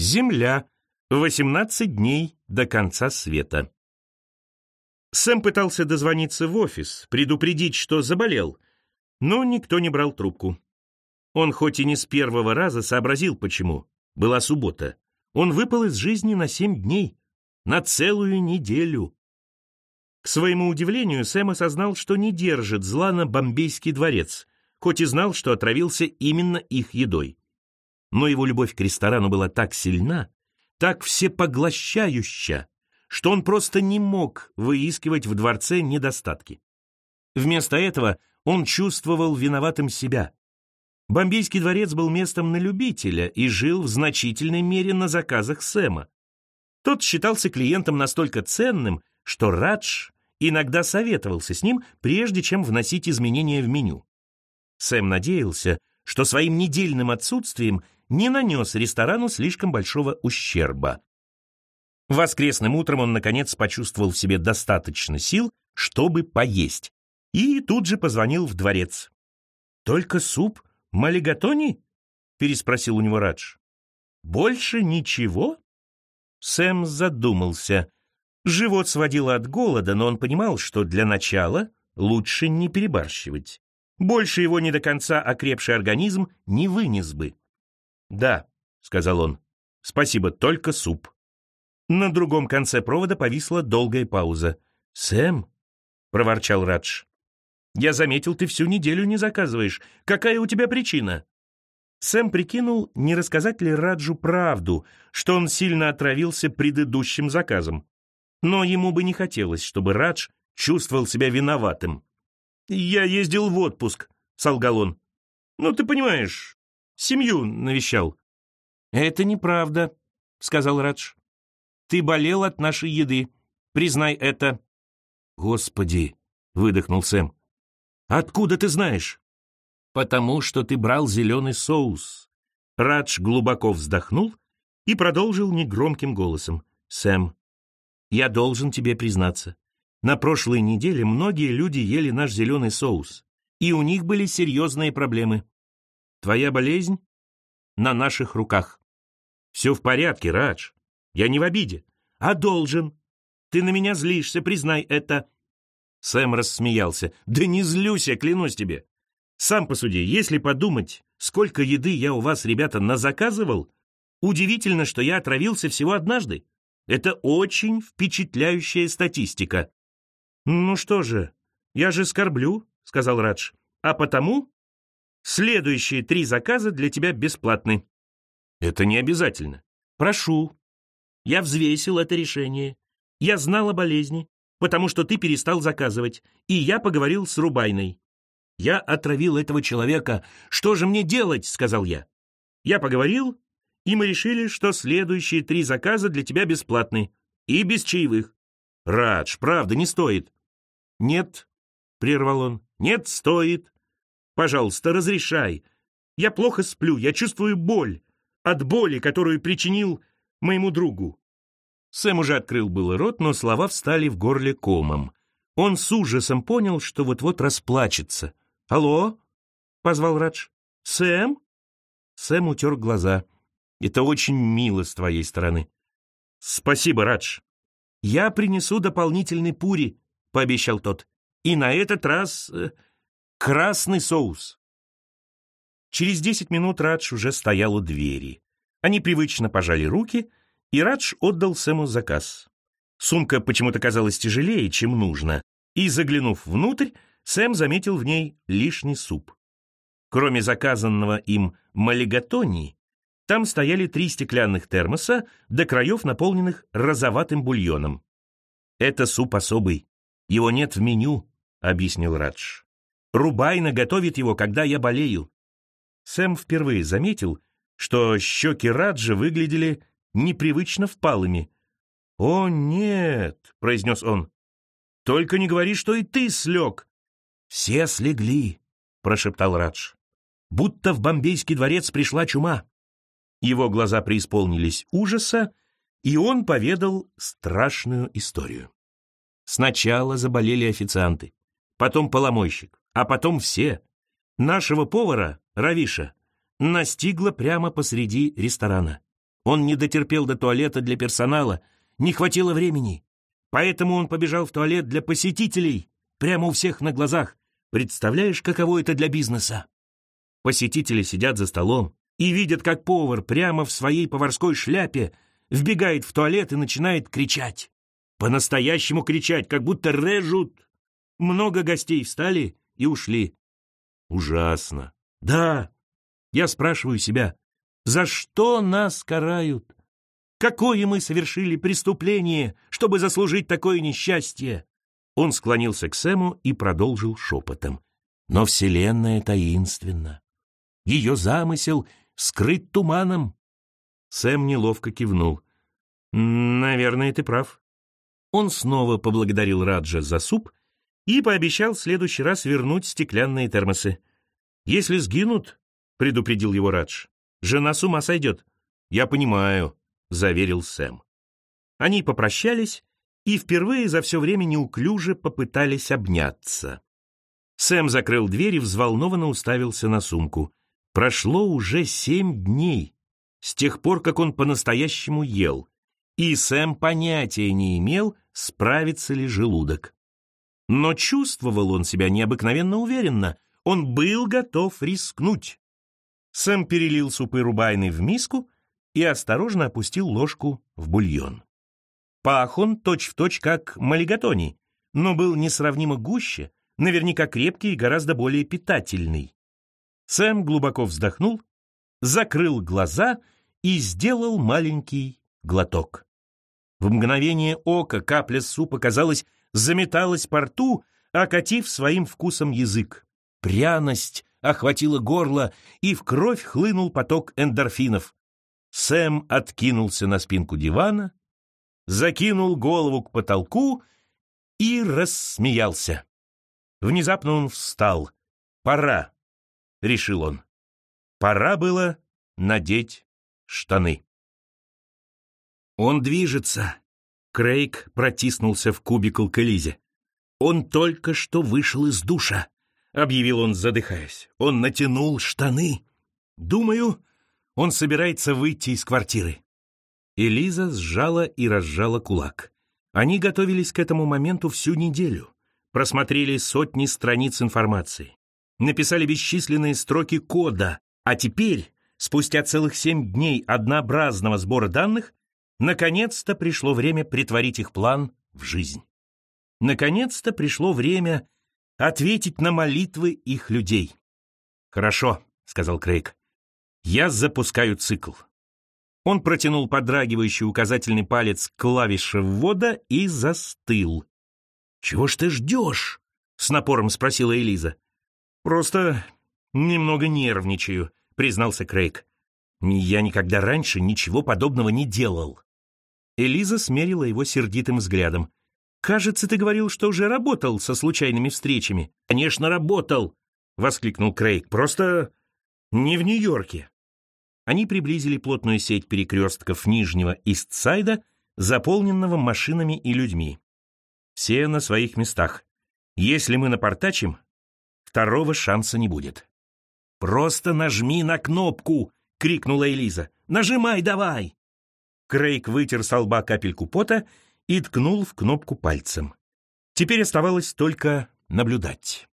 Земля. 18 дней до конца света. Сэм пытался дозвониться в офис, предупредить, что заболел, но никто не брал трубку. Он хоть и не с первого раза сообразил, почему. Была суббота. Он выпал из жизни на семь дней, на целую неделю. К своему удивлению, Сэм осознал, что не держит зла на Бомбейский дворец, хоть и знал, что отравился именно их едой. Но его любовь к ресторану была так сильна, так всепоглощающа, что он просто не мог выискивать в дворце недостатки. Вместо этого он чувствовал виноватым себя. Бомбейский дворец был местом на любителя и жил в значительной мере на заказах Сэма. Тот считался клиентом настолько ценным, что Радж иногда советовался с ним, прежде чем вносить изменения в меню. Сэм надеялся, что своим недельным отсутствием не нанес ресторану слишком большого ущерба. Воскресным утром он, наконец, почувствовал в себе достаточно сил, чтобы поесть, и тут же позвонил в дворец. «Только суп? Малигатони?» — переспросил у него Радж. «Больше ничего?» Сэм задумался. Живот сводило от голода, но он понимал, что для начала лучше не перебарщивать. Больше его не до конца окрепший организм не вынес бы. «Да», — сказал он, — «спасибо, только суп». На другом конце провода повисла долгая пауза. «Сэм», — проворчал Радж, — «я заметил, ты всю неделю не заказываешь. Какая у тебя причина?» Сэм прикинул, не рассказать ли Раджу правду, что он сильно отравился предыдущим заказом. Но ему бы не хотелось, чтобы Радж чувствовал себя виноватым. «Я ездил в отпуск», — солгал он. «Ну, ты понимаешь, Семью навещал». «Это неправда», — сказал Радж. «Ты болел от нашей еды. Признай это». «Господи», — выдохнул Сэм. «Откуда ты знаешь?» «Потому что ты брал зеленый соус». Радж глубоко вздохнул и продолжил негромким голосом. «Сэм, я должен тебе признаться. На прошлой неделе многие люди ели наш зеленый соус, и у них были серьезные проблемы. Твоя болезнь на наших руках. Все в порядке, Радж. Я не в обиде. А должен. Ты на меня злишься, признай это. Сэм рассмеялся. Да не злюсь я, клянусь тебе. Сам посуди, если подумать, сколько еды я у вас, ребята, назаказывал, удивительно, что я отравился всего однажды. Это очень впечатляющая статистика. Ну что же, я же скорблю, сказал Радж. А потому Следующие три заказа для тебя бесплатны. Это не обязательно. Прошу. Я взвесил это решение. Я знал о болезни, потому что ты перестал заказывать, и я поговорил с Рубайной. Я отравил этого человека. Что же мне делать, сказал я. Я поговорил, и мы решили, что следующие три заказа для тебя бесплатны и без чаевых. Радж, правда, не стоит. Нет, прервал он. Нет, стоит. Пожалуйста, разрешай. Я плохо сплю, я чувствую боль. От боли, которую причинил моему другу». Сэм уже открыл было рот, но слова встали в горле комом. Он с ужасом понял, что вот-вот расплачется. «Алло?» — позвал Радж. «Сэм?» Сэм утер глаза. «Это очень мило с твоей стороны». «Спасибо, Радж». «Я принесу дополнительный пури», — пообещал тот. «И на этот раз э, Красный соус. Через десять минут Радж уже стоял у двери. Они привычно пожали руки, и Радж отдал Сэму заказ. Сумка почему-то казалась тяжелее, чем нужно, и, заглянув внутрь, Сэм заметил в ней лишний суп. Кроме заказанного им малигатони, там стояли три стеклянных термоса, до краев наполненных розоватым бульоном. «Это суп особый. Его нет в меню», — объяснил Радж. Рубайна готовит его, когда я болею». Сэм впервые заметил, что щеки Раджа выглядели непривычно впалыми. «О, нет!» — произнес он. «Только не говори, что и ты слег!» «Все слегли!» — прошептал Радж. «Будто в бомбейский дворец пришла чума». Его глаза преисполнились ужаса, и он поведал страшную историю. Сначала заболели официанты, потом поломойщик, а потом все. Нашего повара, Равиша, настигла прямо посреди ресторана. Он не дотерпел до туалета для персонала, не хватило времени. Поэтому он побежал в туалет для посетителей, прямо у всех на глазах. Представляешь, каково это для бизнеса? Посетители сидят за столом и видят, как повар прямо в своей поварской шляпе вбегает в туалет и начинает кричать. По-настоящему кричать, как будто режут. Много гостей встали и ушли. Ужасно. Да, я спрашиваю себя, за что нас карают? Какое мы совершили преступление, чтобы заслужить такое несчастье? Он склонился к Сэму и продолжил шепотом. Но Вселенная таинственна. Ее замысел скрыт туманом. Сэм неловко кивнул. «Наверное, ты прав». Он снова поблагодарил Раджа за суп и пообещал в следующий раз вернуть стеклянные термосы. «Если сгинут, — предупредил его Радж, — жена с ума сойдет». «Я понимаю», — заверил Сэм. Они попрощались и впервые за все время неуклюже попытались обняться. Сэм закрыл дверь и взволнованно уставился на сумку. Прошло уже семь дней с тех пор, как он по-настоящему ел, и Сэм понятия не имел, справится ли желудок. Но чувствовал он себя необыкновенно уверенно, он был готов рискнуть. Сэм перелил супы рубайны в миску и осторожно опустил ложку в бульон. Пах он точь-в-точь точь как малигатоний, но был несравнимо гуще, наверняка крепкий и гораздо более питательный. Сэм глубоко вздохнул, закрыл глаза и сделал маленький глоток. В мгновение ока капля супа, казалось, заметалась по рту, окатив своим вкусом язык. Пряность охватила горло, и в кровь хлынул поток эндорфинов. Сэм откинулся на спинку дивана, закинул голову к потолку и рассмеялся. Внезапно он встал. «Пора», — решил он. Пора было надеть штаны. Он движется. Крейг протиснулся в кубикл к Элизе. Он только что вышел из душа, объявил он, задыхаясь. Он натянул штаны. Думаю, он собирается выйти из квартиры. Элиза сжала и разжала кулак. Они готовились к этому моменту всю неделю. Просмотрели сотни страниц информации. Написали бесчисленные строки кода. А теперь, спустя целых семь дней однообразного сбора данных, наконец-то пришло время притворить их план в жизнь. Наконец-то пришло время ответить на молитвы их людей. «Хорошо», — сказал Крейг. «Я запускаю цикл». Он протянул подрагивающий указательный палец к клавише ввода и застыл. «Чего ж ты ждешь?» — с напором спросила Элиза. «Просто немного нервничаю», — признался Крейг. «Я никогда раньше ничего подобного не делал». Элиза смерила его сердитым взглядом. «Кажется, ты говорил, что уже работал со случайными встречами». «Конечно, работал!» — воскликнул Крейг. «Просто не в Нью-Йорке». Они приблизили плотную сеть перекрестков Нижнего Истсайда, заполненного машинами и людьми. Все на своих местах. Если мы напортачим, второго шанса не будет. «Просто нажми на кнопку!» — крикнула Элиза. «Нажимай давай!» Крейг вытер с лба капельку пота и ткнул в кнопку пальцем. Теперь оставалось только наблюдать.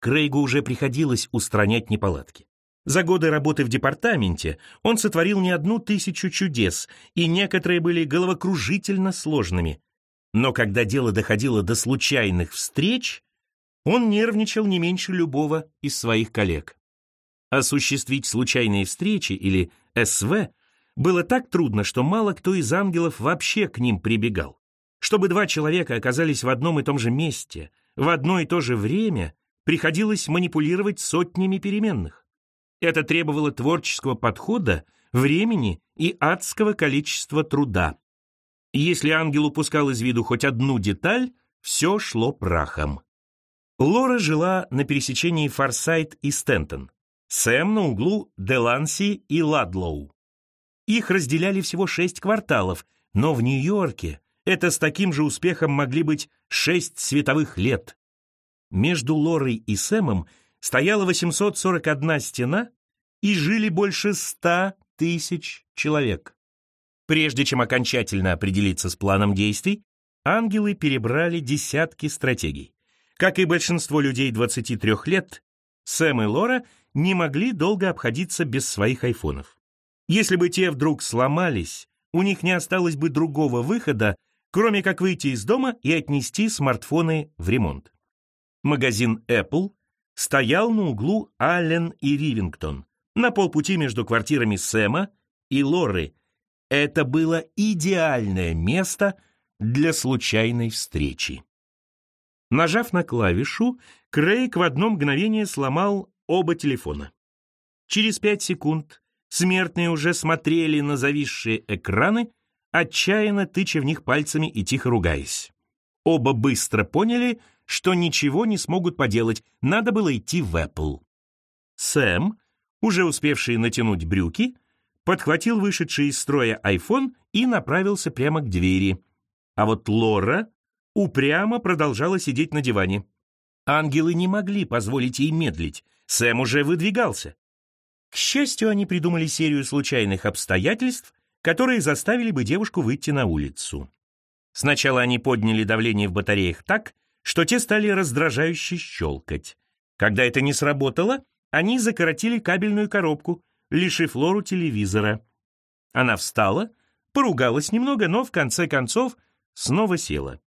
Крейгу уже приходилось устранять неполадки. За годы работы в департаменте он сотворил не одну тысячу чудес, и некоторые были головокружительно сложными. Но когда дело доходило до случайных встреч, он нервничал не меньше любого из своих коллег. Осуществить случайные встречи, или СВ, было так трудно, что мало кто из ангелов вообще к ним прибегал. Чтобы два человека оказались в одном и том же месте, в одно и то же время, приходилось манипулировать сотнями переменных. Это требовало творческого подхода, времени и адского количества труда. если ангел упускал из виду хоть одну деталь, все шло прахом. Лора жила на пересечении Форсайт и Стентон, Сэм на углу Деланси и Ладлоу. Их разделяли всего шесть кварталов, но в Нью-Йорке это с таким же успехом могли быть шесть световых лет. Между Лорой и Сэмом стояла 841 стена, и жили больше ста тысяч человек. Прежде чем окончательно определиться с планом действий, ангелы перебрали десятки стратегий. Как и большинство людей 23 лет, Сэм и Лора не могли долго обходиться без своих айфонов. Если бы те вдруг сломались, у них не осталось бы другого выхода, кроме как выйти из дома и отнести смартфоны в ремонт. Магазин Apple стоял на углу Аллен и Ривингтон, на полпути между квартирами Сэма и Лоры. Это было идеальное место для случайной встречи. Нажав на клавишу, Крейг в одно мгновение сломал оба телефона. Через пять секунд смертные уже смотрели на зависшие экраны, отчаянно тыча в них пальцами и тихо ругаясь. Оба быстро поняли, что ничего не смогут поделать, надо было идти в Apple. Сэм, уже успевший натянуть брюки, подхватил вышедший из строя iPhone и направился прямо к двери. А вот Лора упрямо продолжала сидеть на диване. Ангелы не могли позволить ей медлить, Сэм уже выдвигался. К счастью, они придумали серию случайных обстоятельств, которые заставили бы девушку выйти на улицу. Сначала они подняли давление в батареях так, что те стали раздражающе щелкать. Когда это не сработало, они закоротили кабельную коробку, лишив Лору телевизора. Она встала, поругалась немного, но в конце концов снова села.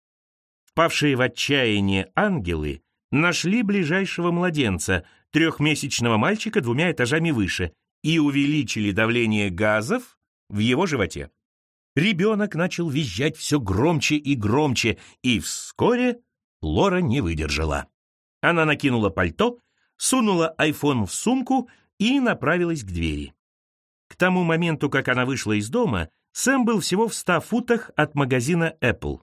Впавшие в отчаяние ангелы нашли ближайшего младенца, трехмесячного мальчика двумя этажами выше, и увеличили давление газов в его животе. Ребенок начал визжать все громче и громче, и вскоре Лора не выдержала. Она накинула пальто, сунула айфон в сумку и направилась к двери. К тому моменту, как она вышла из дома, Сэм был всего в ста футах от магазина Apple.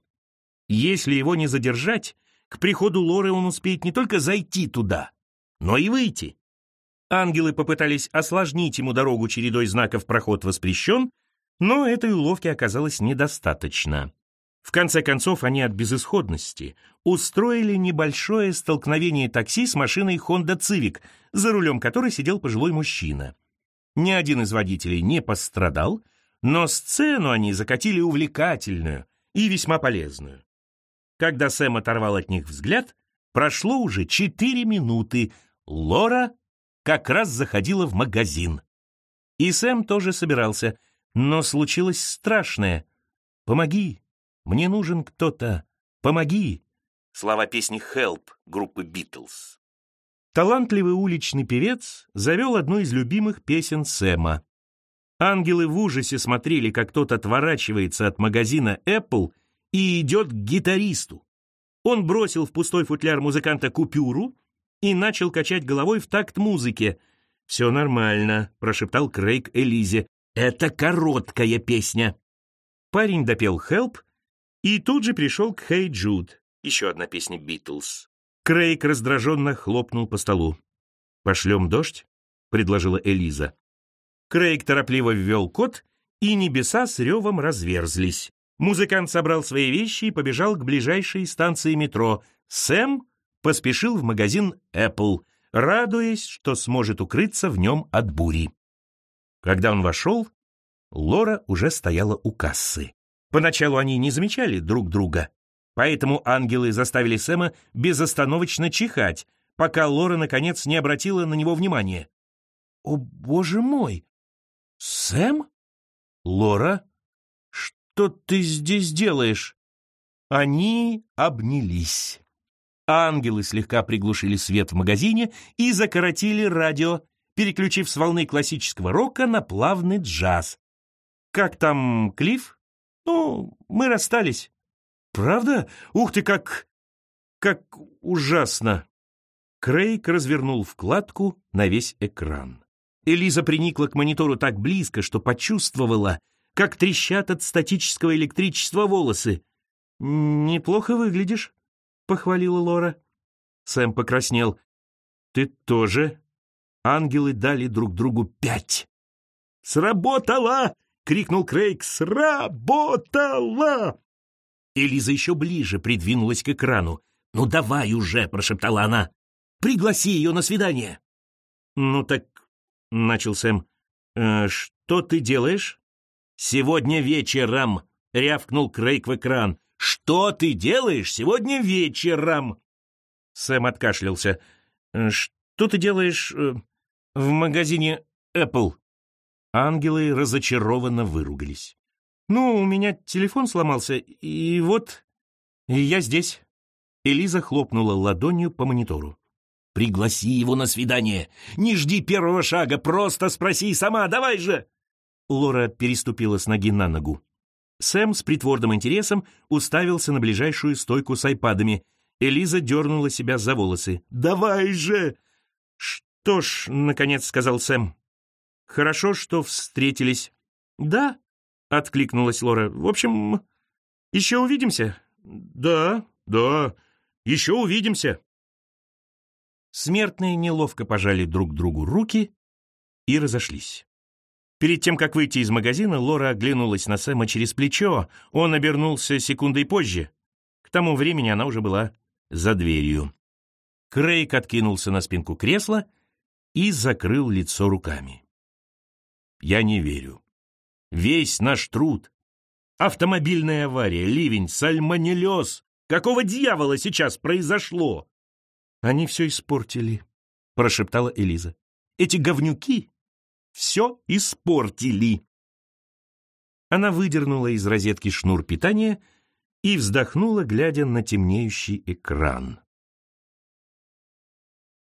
Если его не задержать, к приходу Лоры он успеет не только зайти туда, но и выйти. Ангелы попытались осложнить ему дорогу чередой знаков «Проход воспрещен», но этой уловки оказалось недостаточно. В конце концов, они от безысходности устроили небольшое столкновение такси с машиной Honda Civic, за рулем которой сидел пожилой мужчина. Ни один из водителей не пострадал, но сцену они закатили увлекательную и весьма полезную. Когда Сэм оторвал от них взгляд, прошло уже четыре минуты. Лора как раз заходила в магазин. И Сэм тоже собирался, но случилось страшное. «Помоги! Мне нужен кто-то! Помоги!» Слова песни «Help» группы «Битлз». Талантливый уличный певец завел одну из любимых песен Сэма. Ангелы в ужасе смотрели, как тот отворачивается от магазина Apple и идет к гитаристу. Он бросил в пустой футляр музыканта купюру и начал качать головой в такт музыке. «Все нормально», — прошептал Крейг Элизе. «Это короткая песня». Парень допел «Help» и тут же пришел к «Hey Jude», еще одна песня «Битлз». Крейг раздраженно хлопнул по столу. «Пошлем дождь?» — предложила Элиза. Крейг торопливо ввел код, и небеса с ревом разверзлись. Музыкант собрал свои вещи и побежал к ближайшей станции метро. Сэм поспешил в магазин Apple, радуясь, что сможет укрыться в нем от бури. Когда он вошел, Лора уже стояла у кассы. Поначалу они не замечали друг друга, поэтому ангелы заставили Сэма безостановочно чихать, пока Лора, наконец, не обратила на него внимания. «О, боже мой! Сэм?» «Лора?» Что ты здесь делаешь?» Они обнялись. Ангелы слегка приглушили свет в магазине и закоротили радио, переключив с волны классического рока на плавный джаз. «Как там Клифф?» «Ну, мы расстались». «Правда? Ух ты, как... как ужасно!» Крейг развернул вкладку на весь экран. Элиза приникла к монитору так близко, что почувствовала, как трещат от статического электричества волосы. «Неплохо выглядишь», — похвалила Лора. Сэм покраснел. «Ты тоже?» Ангелы дали друг другу пять. «Сработало!» — крикнул Крейг. «Сработало!» Элиза еще ближе придвинулась к экрану. «Ну давай уже!» — прошептала она. «Пригласи ее на свидание!» «Ну так...» — начал Сэм. «Э, «Что ты делаешь?» «Сегодня вечером!» — рявкнул Крейг в экран. «Что ты делаешь сегодня вечером?» Сэм откашлялся. «Что ты делаешь э, в магазине Apple?» Ангелы разочарованно выругались. «Ну, у меня телефон сломался, и вот я здесь». Элиза хлопнула ладонью по монитору. «Пригласи его на свидание! Не жди первого шага, просто спроси сама, давай же!» Лора переступила с ноги на ногу. Сэм с притворным интересом уставился на ближайшую стойку с айпадами. Элиза дернула себя за волосы. «Давай же!» «Что ж», — наконец сказал Сэм. «Хорошо, что встретились». «Да», — откликнулась Лора. «В общем, еще увидимся?» «Да, да, еще увидимся». Смертные неловко пожали друг другу руки и разошлись. Перед тем, как выйти из магазина, Лора оглянулась на Сэма через плечо. Он обернулся секундой позже. К тому времени она уже была за дверью. Крейг откинулся на спинку кресла и закрыл лицо руками. «Я не верю. Весь наш труд. Автомобильная авария, ливень, сальмонеллез. Какого дьявола сейчас произошло?» «Они все испортили», — прошептала Элиза. «Эти говнюки все испортили». Она выдернула из розетки шнур питания и вздохнула, глядя на темнеющий экран.